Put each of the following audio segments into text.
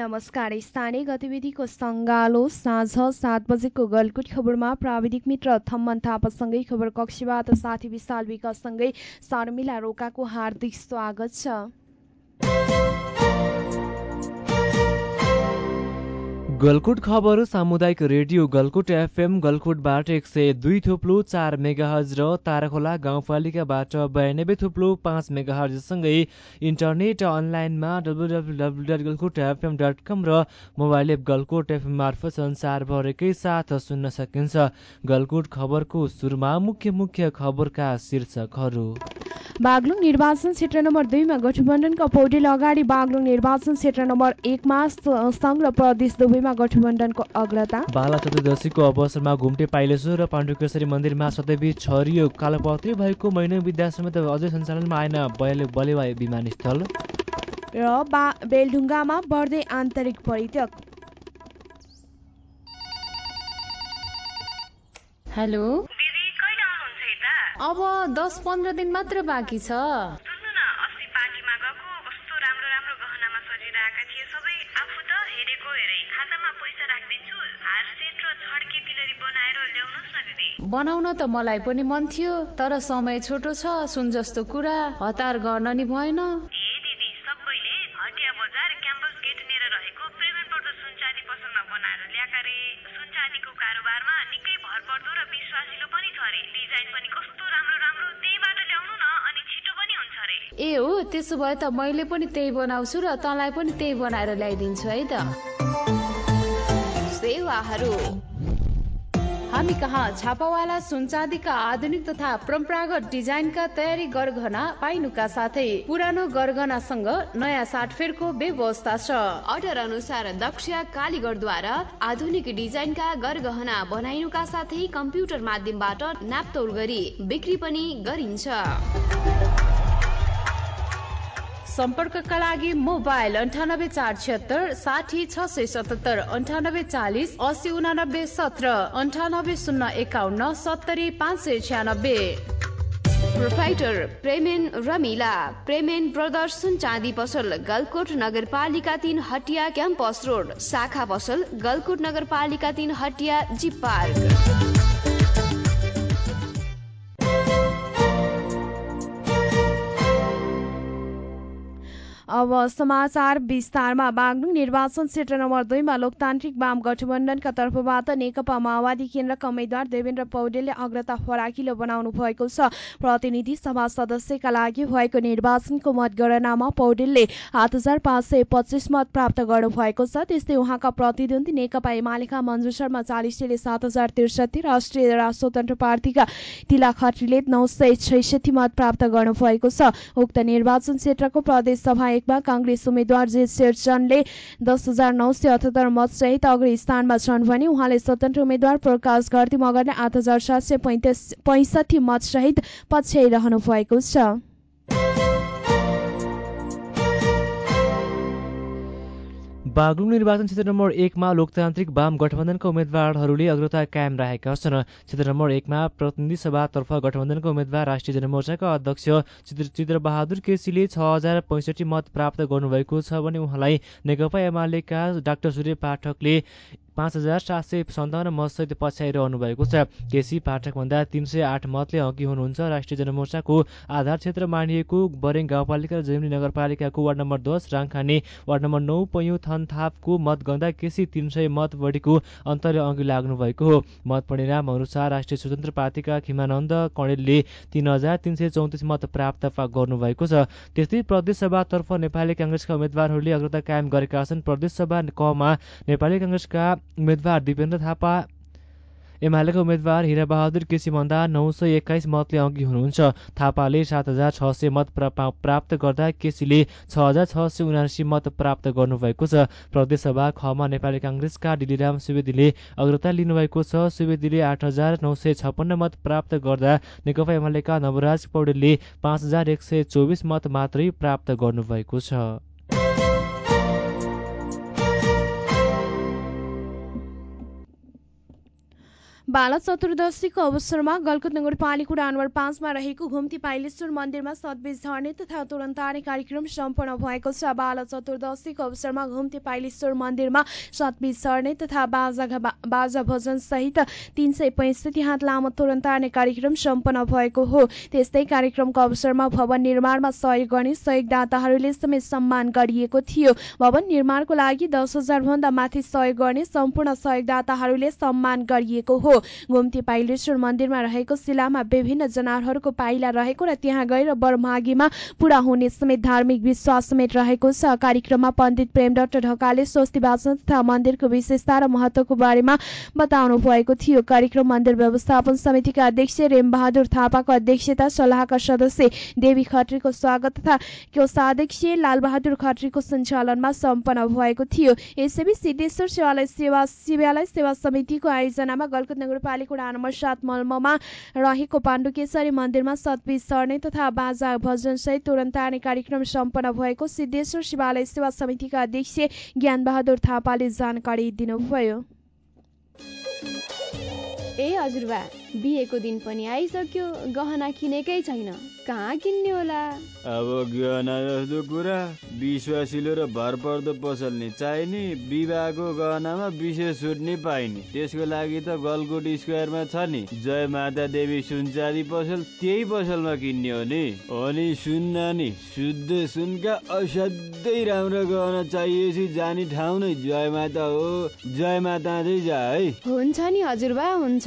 नमस्कार स्थानीय गतिविधिको सङ्गालो साँझ सात बजेको गलकुट खबरमा प्राविधिक मित्र थम्मन थापासँगै खबर कक्षीबाट साथी विशाल विकाससँगै शर्मिला रोकाको हार्दिक स्वागत छ। गलकुट खबर सामुदायिक रेडियो गलकुट एफएम गलकुटबाट एक सय दुई थुप्लो चार मेगाहज र ताराखोला गाउँपालिकाबाट बयानब्बे थुप्लो पाँच मेगाहजसँगै इन्टरनेट अनलाइनमा W dot Galkot FM dot com र मोबाइल एप गलकुट एफएम मार्फत संसारभरिकै साथ सुन्न सकिन्छ। गलकुट खबरको सुरुमा मुख्य मुख्य खबरका शीर्षकहरू। बागलुङ निर्वाचन क्षेत्र नम्बर दुईमा गठबन्धनका पौडेल अगाडि बागलुङ निर्वाचन क्षेत्र नम्बर एकमा सङ्घ र प्रदेश दुवैमा गठबन्धनको अग्रता। बाला चतुर्दशीको अवसरमा घुम्टे पाइलेश्वर र पाण्डुकेश्वरी मन्दिरमा सदैवी छरियो कालोपत्री भएको मैन विद्याश्रम त अझै सञ्चालनमा आएन बले बलेवा विमानस्थल। र बा बेलढुङ्गामा बढ्दै आन्तरिक पर्यटक। हेलो। अब दस पन्ध्र दिन मात्र बाँकी छ। बनाउन त मलाई पनि मन थियो तर समय छोटो छ सुन जस्तो कुरा हतार गर्न नि भएन। पर्दो सुनचाँदीको कारोबारमा निकै भरपर्दो र विश्वासिलो पनि छ अरे डिजाइन पनि कस्तो ए हो त्यसो भए त मैले पनि त्यही बनाउँछु र तँलाई पनि त्यही बनाएर ल्याइदिन्छु है त। सेवाहरू। हामी कहाँ? छापावाला सुनचाँदीका आधुनिक तथा परम्परागत डिजाइनका तयारी गरगहना पाइनुका साथै पुरानो गरगहनासँग नयाँ साटफेरको व्यवस्था छ। अर्डर अनुसार दक्ष कालीगढद्वारा आधुनिक डिजाइनका गरगहना बनाइनुका साथै कम्प्युटर माध्यमबाट नापतोल गरी बिक्री पनि गरिन्छ। सम्पर्कका लागि मोबाइल अन्ठानब्बे चार छिहत्तर साठी छ सय सतहत्तर अन्ठानब्बे चालिस असी उनानब्बे सत्र अन्ठानब्बे शून्य एकाउन्न सत्तरी पाँच सय छ्यानब्बे। प्रोप्राइटर प्रेमेन रमिला प्रेमेन ब्रदर्स चाँदी पसल गलकोट नगरपालिका तिन हटिया क्याम्पस रोड शाखा पसल गलकोट नगरपालिका तिन हटिया जिप पार्क अब समाचार विस्तारमा बागलुङ निर्वाचन क्षेत्र नम्बर दुईमा लोकतान्त्रिक वाम गठबन्धनका तर्फबाट नेकपा माओवादी केन्द्रका उम्मेद्वार देवेन्द्र पौडेलले अग्रता फराकिलो बनाउनु भएको छ। प्रतिनिधि सभा सदस्यका लागि भएको निर्वाचनको मतगणनामा पौडेलले आठ हजार पाँच सय पच्चिस मत प्राप्त गर्नु भएको छ। त्यस्तै उहाँका प्रतिद्वन्दी नेकपा एमालेका मन्जु शर्मा चालिसले सात हजार त्रिसठी राष्ट्रिय स्वतन्त्र पार्टीका तिला खत्रीले नौ सय छैसठी मत प्राप्त गर्नु भएको छ। उक्त निर्वाचन क्षेत्रको प्रदेश सभा एकमा काङ्ग्रेस उम्मेद्वार जे शेरचनले दस हजार नौ सय अठहत्तर मत सहित अग्र स्थानमा छन् भने उहाँले स्वतन्त्र उम्मेद्वार प्रकाश घरती मगरले आठ हजार सात सय पैँसठी मत सहित पछ्याइरहनु भएको छ। बागलुङ निर्वाचन क्षेत्र नम्बर एकमा लोकतान्त्रिक वाम गठबन्धनका उम्मेद्वारहरूले अग्रता कायम राखेका छन्। क्षेत्र नम्बर एकमा प्रतिनिधि सभातर्फ गठबन्धनको उम्मेद्वार राष्ट्रिय जनमोर्चाका अध्यक्ष चित्र चित्रबहादुर केसीले छ हजार पैँसठी मत प्राप्त गर्नुभएको छ भने उहाँलाई नेकपा एमालेका डाक्टर सूर्य पाठकले पाँच हजार सात सय सन्ताउन्न मतसहित पछ्याइरहनु भएको छ। केसी पाठकभन्दा तिन सय आठ मतले अघि हुनुहुन्छ। राष्ट्रिय जनमोर्चाको आधार क्षेत्र मानिएको बरेङ गाउँपालिका र जैमनी नगरपालिकाको वार्ड नम्बर दस राङखाने वार्ड नम्बर नौ पैयुँ थनथापको मतगन्दा केसी तिन सय मत बढीको अन्तरले अघि लाग्नु भएको हो। मत परिणाम अनुसार राष्ट्रिय स्वतन्त्र पार्टीका खिमानन्द कणेलले तिन हजार तिन सय चौतिस मत प्राप्त गर्नुभएको छ। त्यस्तै प्रदेशसभातर्फ नेपाली काङ्ग्रेसका उम्मेद्वारहरूले अग्रता कायम गरेका छन्। प्रदेशसभा कमा नेपाली काङ्ग्रेसका उम्मेद्वार दिपेन्द्र थापा एमालेका उम्मेद्वार हिराबहादुर केसीभन्दा नौ सय एक्काइस मतले अघि हुनुहुन्छ। थापाले सात हजार छ सय मत प्राप्त गर्दा केसीले छ हजार छ सय उनासी मत प्राप्त गर्नुभएको छ। प्रदेशसभा खमा नेपाली काङ्ग्रेसका डिलिराम सुवेदीले अग्रता लिनुभएको छ। सुवेदीले आठ हजार नौ सय छप्पन्न मत प्राप्त गर्दा नेकपा एमालेका नवराज पौडेलले पाँच हजार एक सय चौबिस मत मात्रै प्राप्त गर्नुभएको छ। बाल चतुर्दशीको अवसरमा गलकुट नगरपालिका नम्बर पाँचमा रहेको घुम्ती पाइलेश्वर मन्दिरमा सतबीज झर्ने तथा तुरन्ताने कार्यक्रम सम्पन्न भएको छ। बाल चतुर्दशीको अवसरमा घुम्ती पाइलेश्वर मन्दिरमा सतबीज झर्ने तथा बाजा बाजा भजन सहित तीन सय पैँसठी हात लामो तुरन्ताने कार्यक्रम सम्पन्न भएको हो। त्यस्तै कार्यक्रमको अवसरमा भवन निर्माणमा सहयोग गर्ने सहयोगदाताहरूले समेत सम्मान गरिएको थियो। भवन निर्माणको लागि दस हजार भन्दा माथि सहयोग गर्ने सम्पूर्ण सहयोगदाताहरूले सम्मान गरिएको हो। घुम्ती पाइलेश्वर मन्दिरमा रहेको शिलामा विभिन्न जनावरहरूको पाइला रहेको र त्यहाँ गएर बरमागीमा पूरा हुने समेत धार्मिक विश्वास समेत रहेको छ। कार्यक्रममा पण्डित प्रेम डाक्टर ढकालले स्वस्ति वाचन तथा मन्दिरको विशेषता र महत्वको बारेमा बताउनु भएको थियो। कार्यक्रम मन्दिर व्यवस्थापन समितिका अध्यक्ष रेम बहादुर थापाको अध्यक्षता सल्लाहका सदस्य देवी खत्रीको स्वागत तथा कोषाध्यक्ष लालबहादुर खत्रीको सञ्चालनमा सम्पन्न भएको थियो। यसैबीच सिद्धेश्वर शिवालय सेवा शिवालय सेवा समितिको आयोजनामा गलकुट नगरपालिका वडा नम्बर सात मलममा रहेको पाण्डुकेश्वरी मन्दिरमा सतबीज सर्ने तथा बाजा भजन सहित तुरन्ताने कार्यक्रम सम्पन्न भएको सिद्धेश्वर शिवालय सेवा समितिका अध्यक्ष ज्ञान बहादुर थापाले जानकारी दिनुभयो। ए हजुरबा बिहेको दिन पनि आइसक्यो गहना किनेकै छैन। कहाँ किन्ने होला? अब गहना जस्तो कुरा विश्वासिलो र भरपर्दो पसल नि चाहिने विवाहको गहनामा विशेष छुट नि पाइने। त्यसको लागि त गलकोट स्क्वायरमा छ नि। जय माता देवी सुनचाँदी पसल त्यही पसलमा किन्ने हो नि। अनि सुन्न नि शुद्ध सुनका असाध्यै राम्रो गहना चाहिएपछि जाने ठाउँ नै जय माता हो। जय माता जा है। हुन्छ नि हजुरबा हुन्छ।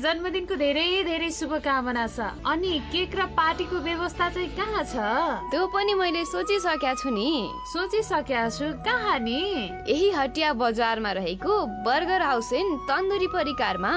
जन्मदिनको धेरै धेरै शुभकामना छ। अनि केक र पार्टीको व्यवस्था चाहिँ कहाँ छ? त्यो पनि मैले सोचिसकेका छु नि। सोचिसकेका छु? कहाँ नि? यही हटिया बजारमा रहेको burger house and tandoori परिकारमा।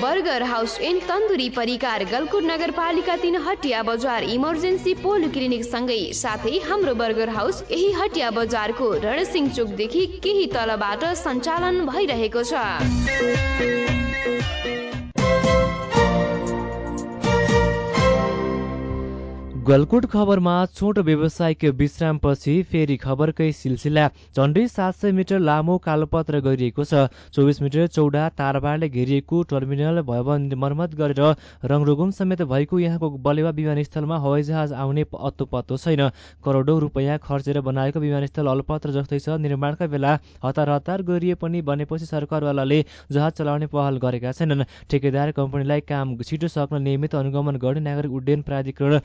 Burger house and tandoori परिकार गलकुट नगरपालिका तिन हटिया बजार इमर्जेन्सी पोलो क्लिनिक सँगै साथै हाम्रो बर्गर हाउस यही हटिया बजारको रणसिंह चोकदेखि केही तलबाट सञ्चालन भइरहेको छ। गलकुट खबरमा छोटो व्यवसायिक विश्रामपछि फेरि खबरकै सिलसिला। झन्डै सात सय मिटर लामो कालोपत्र गरिएको छ। चौबिस मिटर चौडा तारबारले घेरिएको टर्मिनल भवन मर्मत गरेर रङरुगुम समेत भएको यहाँको बलेवा विमानस्थलमा हवाईजहाज आउने अत्तो पत्तो छैन। करोडौँ रुपियाँ खर्चेर बनाएको विमानस्थल अलपत्र जस्तै छ। निर्माणका बेला हतार हतार गरिए पनि बनेपछि सरकारवालाले जहाज चलाउने पहल गरेका छैनन्। ठेकेदार कम्पनीलाई काम छिटो सक्न नियमित अनुगमन गर्ने नागरिक उड्डयन प्राधिकरण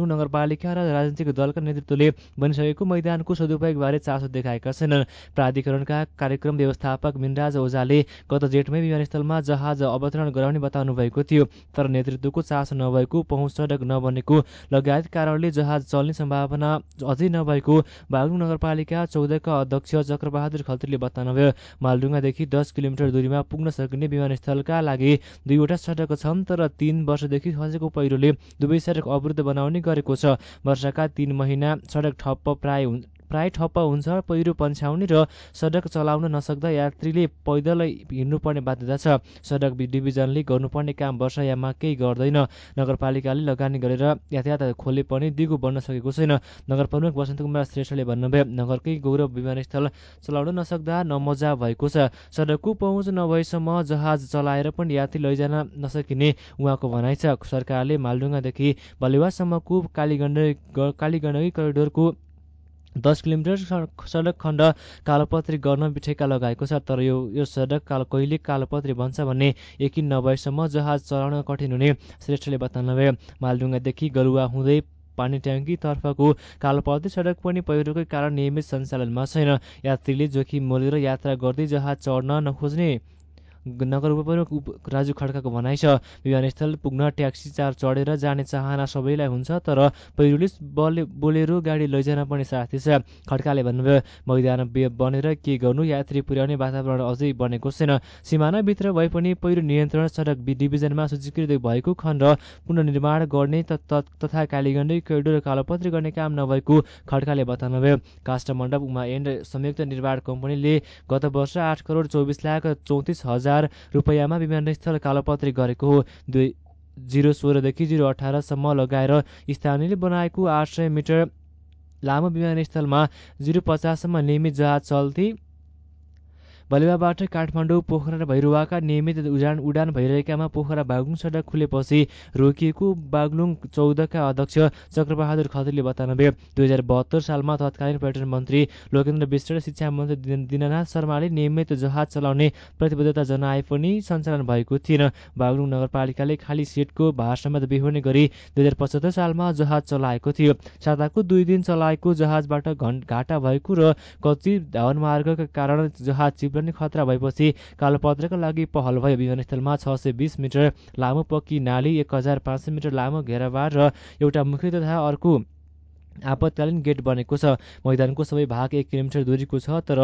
बागलुङ नगरपालिका र राजनीतिक दलका नेतृत्वले बनिसकेको मैदानको सदुपयोगबारे चासो देखाएका छैनन् प्राधिकरणका कार्यक्रम व्यवस्थापक मिनराज ओझाले गत जेठमै विमानस्थलमा जहाज अवतरण गराउने बताउनु भएको थियो तर नेतृत्वको चासो नभएको पहुँच सडक नबनेको लगायत कारणले जहाज चल्ने सम्भावना अझै नभएको बागलुङ नगरपालिका चौधका अध्यक्ष चक्रबहादुर खत्रीले बताउनुभयो। मालडुङ्गादेखि दस किलोमिटर दूरीमा पुग्न सकिने विमानस्थलका लागि दुईवटा सडक छन् तर तीन वर्षदेखि खसेको पहिरोले दुवै सडक अवरुद्ध बनाउने गरेको छ। वर्षका तीन महिना सडक ठप्प प्राय प्राय ठप्प हुन्छ पहिरो पन्छाउने र सडक चलाउन नसक्दा यात्रीले पैदल हिँड्नुपर्ने बाध्यता छ। सडक डिभिजनले गर्नुपर्ने काम वर्षायाममा केही गर्दैन। नगरपालिकाले लगानी गरेर यातायात खोले पनि दिगो बन्न सकेको छैन। नगर प्रमुख वसन्त कुमार श्रेष्ठले भन्नुभयो नगरकै गौरव विमानस्थल चलाउन नसक्दा नमजा भएको छ। सडकको पहुँच नभएसम्म जहाज चलाएर पनि यात्री लैजान नसकिने उहाँको भनाइ छ। सरकारले मालडुङ्गादेखि बलेवासम्मको कालीगण्डकी कालीगण्डकी करिडोरको दस किलोमिटर सडक खण्ड कालोपत्री गर्न ठेक्का लगाएको छ तर यो यो सडक कालो कहिले कालोपत्री बन्छ भन्ने यकिन नभएसम्म जहाज चलाउन कठिन हुने श्रेष्ठले बताउनुभयो। मालडुङ्गादेखि गलुवा हुँदै पानी ट्याङ्कीतर्फको कालोपत्री सडक पनि पहिरोकै कारण नियमित सञ्चालनमा छैन। यात्रीले जोखिम मोलेर यात्रा गर्दै जहाज चढ्न नखोज्ने नगर उपप्रमुख राजु खड्काको भनाइ छ। विमानस्थल पुग्न ट्याक्सी चार चढेर जाने चाहना सबैलाई हुन्छ तर पहिरोले बले बोलेरो गाडी लैजान पनि साथी छ। खड्काले भन्नुभयो मैदान बनेर के गर्नु? यात्री पुर्याउने वातावरण अझै बनेको छैन। सिमानाभित्र भए पनि पहिरो नियन्त्रण सडक डिभिजनमा सूचीकृत भएको खण्ड पुनर्निर्माण गर्ने तथा कालीगण्डै कैडो कालोपत्री गर्ने काम नभएको खड्काले बताउनुभयो। काष्ठमण्डप उमा एन्ड संयुक्त निर्माण कम्पनीले गत वर्ष आठ करोड चौबिस लाख चौतिस हजार हजार रुपियाँमा विमानस्थल कालोपत्री गरेको हो। दुई जिरो सोह्रदेखि जिरो अठारसम्म लगाएर स्थानीयले बनाएको आठ सय मिटर लामो विमानस्थलमा जिरो पचाससम्म नियमित जहाज चल्थे बलुवाबाट काठमाडौँ पोखरा र भैरुवाका नियमित उडान उडान भइरहेकामा पोखरा बागलुङ सडक खुलेपछि रोकिएको बागलुङ चौधका अध्यक्ष चक्रबहादुर खत्रीले बताउनुभयो दुई हजार बहत्तर सालमा तत्कालीन पर्यटन मन्त्री लोकेन्द्र विष्ट र शिक्षा मन्त्री दिननाथ शर्माले नियमित जहाज चलाउने प्रतिबद्धता जनाए पनि सञ्चालन भएको थिएन। बागलुङ नगरपालिकाले खाली सिटको भारसमेत बिहोर्ने गरी दुई हजार पचहत्तर सालमा जहाज चलाएको थियो। साताको दुई दिन चलाएको जहाजबाट घाटा भएको र कच्ची धावनमार्गका कारण जहाज चिप्ल पनि खतरा भएपछि कालोपत्रका लागि पहल भयो। विमानस्थलमा छ सय बिस मिटर लामो पक्की नाली एक हजार पाँच सय मिटर लामो घेराबार र एउटा मुख्य तथा अर्को आपतकालीन गेट बनेको छ। मैदानको सबै भाग एक किलोमिटर दूरीको छ तर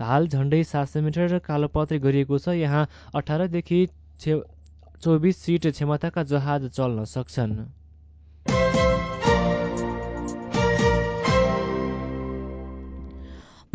हाल झन्डै सात सय मिटर कालोपत्री गरिएको छ। यहाँ अठारदेखि चौबिस सिट क्षमताका जहाज चल्न सक्छन्।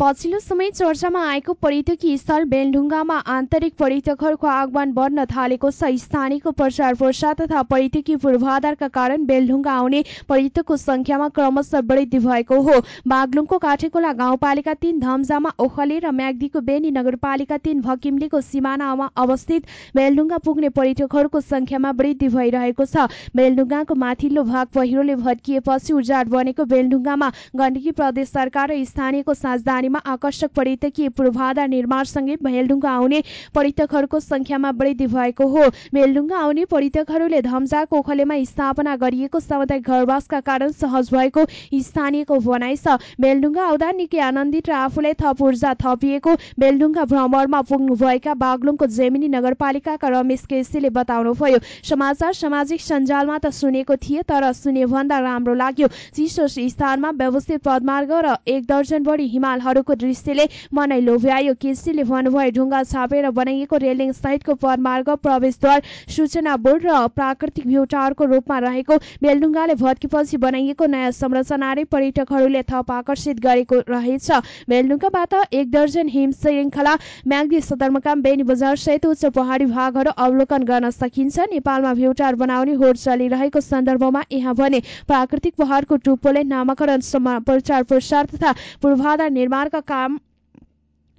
पछिल्लो समय चर्चामा आएको पर्यटकीय स्थल बेलढुङ्गामा आन्तरिक पर्यटकहरूको आगमन बढ्न थालेको छ। स्थानीयको प्रचार प्रसार तथा पर्यटकीय पूर्वाधारका कारण बेलढुङ्गा आउने पर्यटकको संख्यामा क्रमशः वृद्धि भएको हो। बागलुङको काठेकोला गाउँपालिका तीन धम्जामा ओखले र म्याग्दीको बेनी नगरपालिका तीन भकिमलीको सिमानामा अवस्थित बेलढुङ्गा पुग्ने पर्यटकहरूको संख्यामा वृद्धि भइरहेको छ। बेलढुङ्गाको माथिल्लो भाग पहिरोले भत्किएपछि उजाड बनेको बेलढुङ्गामा गण्डकी प्रदेश सरकार र स्थानीयको साझदारी बारेमा आकर्षक पर्यटकीय पूर्वाधार निर्माणसँगै भेलढुङ्गा आउने पर्यटकहरूको संख्यामा वृद्धि भएको हो। भेलढुङ्गा आउने पर्यटकहरूले धम्जा कोखलेमा स्थापना गरिएको सामुदायिक घरवासका कारण सहज भएको स्थानीयको भनाइ छ। बेलढुङ्गा आउँदा निकै आनन्दित र आफूलाई थप ऊर्जा थपिएको बेलढुङ्गा भ्रमणमा पुग्नुभएका बागलुङको जेमिनी नगरपालिकाका रमेश केसीले बताउनुभयो। समाचार सामाजिक सञ्जालमा त सुनेको थिए तर सुने भन्दा राम्रो लाग्यो। चिसो स्थानमा व्यवस्थित पदमार्ग र एक दर्जन बढी हिमालहरू को दृश्यले मनै लोभ्यायो केसीले भन्नुभयो ढुङ्गा छापेर बनाइएको रेलिङ सहितको पदमार्ग प्रवेशद्वार सूचना बोर्ड र प्राकृतिक भ्यू टावरको रूपमा रहेको बेलढुङ्गाले भत्केपछि बनाइएको नयाँ संरचनाले पर्यटकहरूले थप आकर्षित गरेको रहेछ। बेलढुङ्गाबाट एक दर्जन हिम श्रृङ्खला म्याग्दी सदरमुकाम बेनी बजार सहित उच्च पहाडी भागहरू अवलोकन गर्न सकिन्छ। नेपालमा भ्यू टावर बनाउने होड चलिरहेको सन्दर्भमा यहाँ भने प्राकृतिक पहाडको टुप्पोले नामाकरण प्रचार प्रसार तथा पूर्वाधार निर्माण काम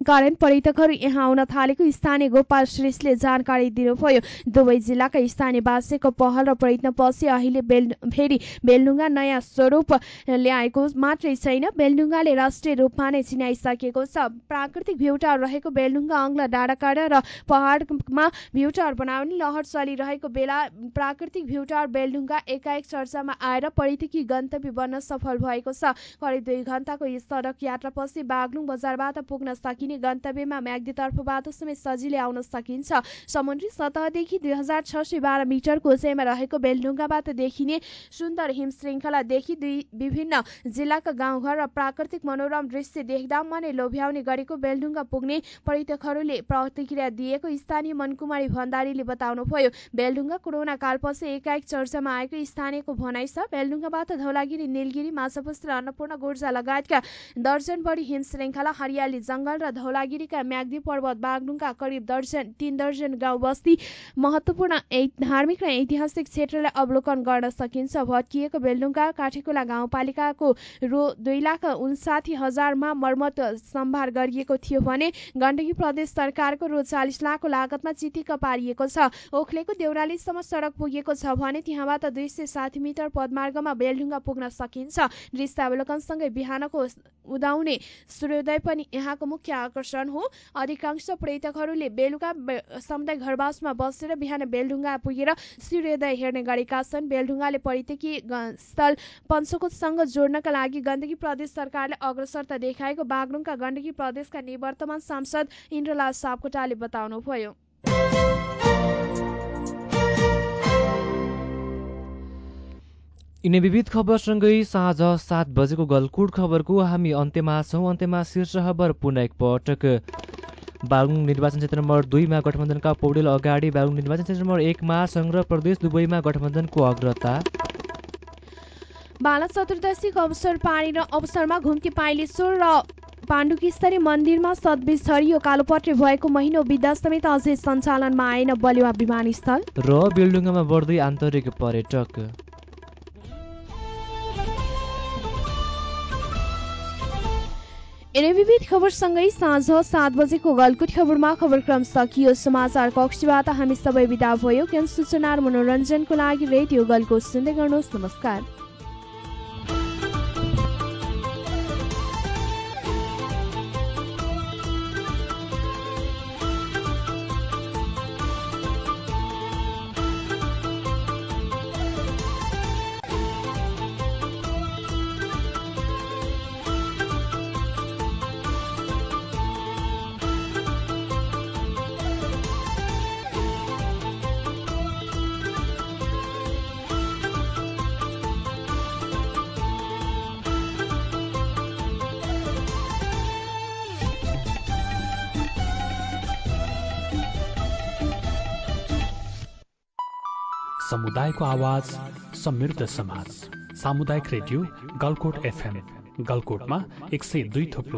कारण पर्यटकहरू यहाँ आउन थालेको स्थानीय गोपाल श्रेष्ठले जानकारी दिनुभयो। दुवै जिल्लाका स्थानीयवासीको पहल र प्रयत्नपछि अहिले बेल फेरि बेलडुङ्गा नयाँ स्वरूप ल्याएको मात्रै छैन। बेलडुङ्गाले राष्ट्रिय रूपमा नै चिनाइसकेको छ। प्राकृतिक भ्यूटार रहेको बेलडुङ्गा अङ्ग्ला डाँडाकाँडा र पहाडमा भ्यूटार बनाउने लहर चलिरहेको बेला प्राकृतिक भ्यूटार बेलडुङ्गा एकाएक चर्चामा आएर पर्यटकीय गन्तव्य बन्न सफल भएको छ। करिब दुई घण्टाको यस सडक यात्रापछि बागलुङ बजारबाट पुग्न सकिने देखिने गन्तव्यमा म्याग्दी तर्फबाट समेत सजिलै आउन सकिन्छ। समुद्री सतहदेखि दुई हजार छ सय बाह्र मिटरको उचाइमा रहेको बेलढुङ्गाबाट देखिने सुन्दर हिम श्रृङ्खलादेखि दुई विभिन्न जिल्लाका गाउँघर र प्राकृतिक मनोरम दृश्य देख्दा मनै लोभ्याउने गरेको बेलढुङ्गा पुग्ने पर्यटकहरूले प्रतिक्रिया दिएको स्थानीय मनकुमारी भण्डारीले बताउनुभयो। बेलढुङ्गा कोरोना कालपछि एकाएक चर्चामा आएको स्थानीयको भनाइ छ बेलढुङ्गाबाट धौलागिरी निलगिरी माछापुस्त्र अन्नपूर्ण गोर्जा लगायतका दर्जन बढी हिम श्रृङ्खला हरियाली जंगल र धौलागिरीका म्याग्दी पर्वत बागडुङ्गा करिब दर्जन तीन दर्जन गाउँ बस्ती महत्वपूर्ण धार्मिक र ऐतिहासिक क्षेत्रलाई अवलोकन गर्न सकिन्छ। भत्किएको बेलडुङ्गा काठेकुला गाउँपालिकाको रु दुई लाख उन्साठी हजारमा मर्मत सम्भार गरिएको थियो भने गण्डकी प्रदेश सरकारको रु चालिस लाखको लागतमा चितिक्क पारिएको छ। ओखलेको देउरालीसम्म सडक पुगेको छ भने त्यहाँबाट दुई सय साठी मिटर पदमार्गमा बेलढुङ्गा पुग्न सकिन्छ। दृश्यावलोकनसँगै बिहानको उदाउने सूर्योदय पनि यहाँको मुख्य आकर्षण हो। अधिकांश पर्यटकहरूले बेलुका समुदाय घरवासमा बसेर बिहान बेलढुङ्गा पुगेर सूर्योदय हेर्ने गरेका छन्। बेलढुङ्गाले पर्यटकीय स्थल पञ्चकोटसँग जोड्नका लागि गण्डकी प्रदेश सरकारले अग्रसरता देखाएको बागलुङका गण्डकी प्रदेशका निवर्तमान सांसद इन्द्रलाल सापकोटाले बताउनुभयो। यिनै विविध खबरसँगै साँझ सात बजेको गलकुट खबरको हामी अन्त्यमा छौँ। अन्त्यमा शीर्ष खबर पुनः एकपटक बागलुङ निर्वाचन क्षेत्र नम्बर दुईमा गठबन्धनका पौडेल अगाडि बागलुङ निर्वाचन क्षेत्र नम्बर एकमा सङ्घ र प्रदेश दुवैमा गठबन्धनको अग्रता। बाल चतुर्दशीको अवसर पारेर अवसरमा घुम्ती पाइलेश्वर र पाण्डुकेश्वरी मन्दिरमा सदबिज छरियो कालोपत्रे भएको महिनो बिदा समेत अझै सञ्चालनमा आएन बलुवा विमानस्थल। र बेलडुङ्गामा बढ्दै आन्तरिक पर्यटक। यिनै विविध खबरसँगै साँझ सात बजेको गलकुट खबरमा खबरक्रम सकियो। समाचार कक्षबाट हामी सबै विदा भयो। ज्ञान सूचना र मनोरञ्जनको लागि रेडियो गलकुट सुन्दै गर्नुहोस्। नमस्कार। समुदायको आवाज समृद्ध समाज। सामुदायिक रेडियो गलकोट एफएम। गलकोटमा एक सय दुई थोप्लो